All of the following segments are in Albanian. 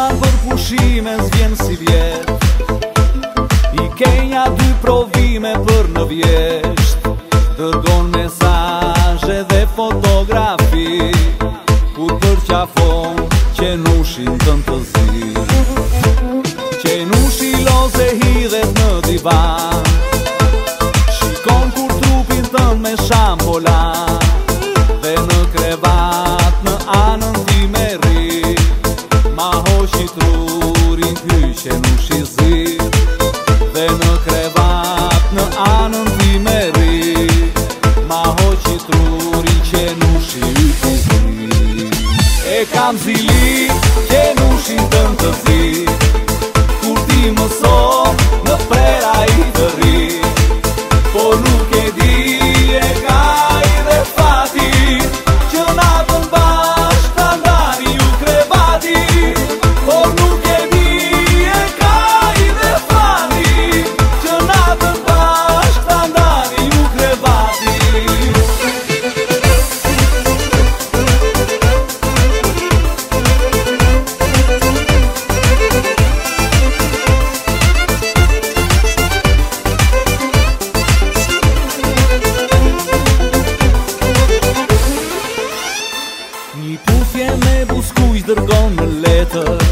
ma për pushime zvjen si vjet I kenja dy provime për në vjesht Të mesaje dhe fotografi Ku për qafon që nushin të në të zi Që nushin loze hidhet në divan kam zili Kje ushin të më të zi Kur ti më sot s'ku i dërgon në letër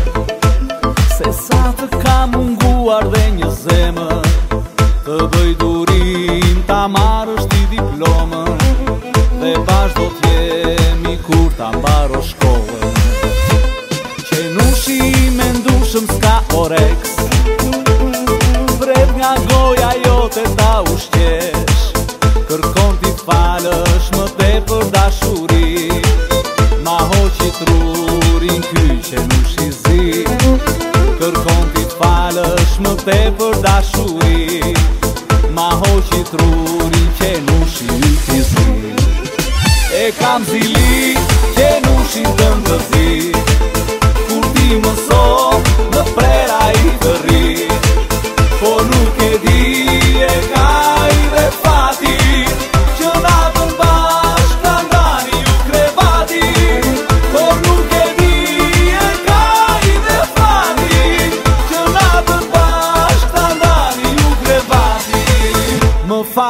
Se sa të ka munguar dhe një zemë Të bëj durim, ta marë është i diplomën Dhe bashkë do t'jemi kur ta mbaro shkollën Për kontit falësh më te për dashuri Ma hoqit rurin që nushin t'i zi E kam zili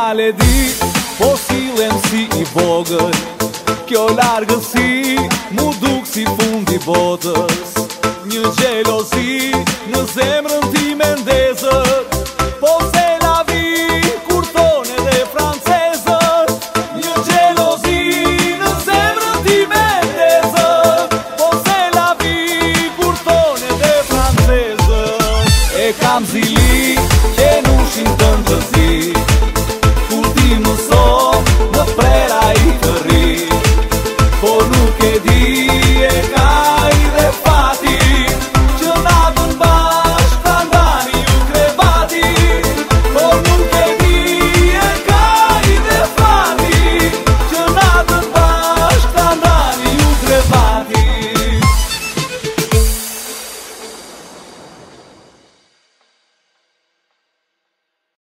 Dale di, po silem si i vogër Kjo largësi, mu duk si fundi botës Një gjelozi, në zemrën ti me di